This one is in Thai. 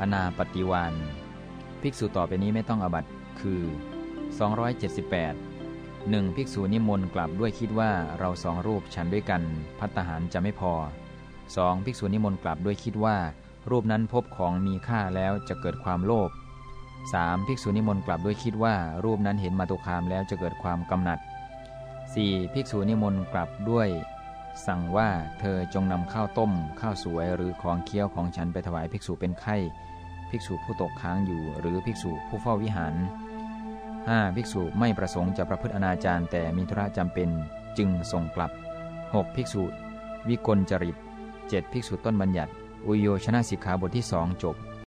อนาปฏิวานภิกษุต่อไปนี้ไม่ต้องอบัตคือ 278 1. ภิกษุนิมนต์กลับด้วยคิดว่าเราสองรูปฉันด้วยกันพัตหารจะไม่พอ 2. ภิกษุนิมนต์กลับด้วยคิดว่า รูปนั้นพบของมีค่าแล้วจะเกิดความโลภ 3. ภิกษุนิมนต์กลับด้วยคิดว่า รูปนั้นเห็นมาตุคามแล้วจะเกิดความกำหนัด 4. ภิกษุนิมนต์กลับด้วย สั่งว่าเธอจงนำข้าวต้ม ข้าวสวยหรือของเคี้ยวของฉันไปถวายภิกษุเป็นไข้ภิกษุผู้ตกค้างอยู่หรือภิกษุผู้เฝ้าวิหาร 5. ภิกษุไม่ประสงค์จะประพฤติอนาจารแต่มีธุระจำเป็นจึงส่งกลับ 6. ภิกษุ วิกลจริต 7. ภิกษุต้นบัญญัติ อุโยชนะสิกขาบทที่สองจบ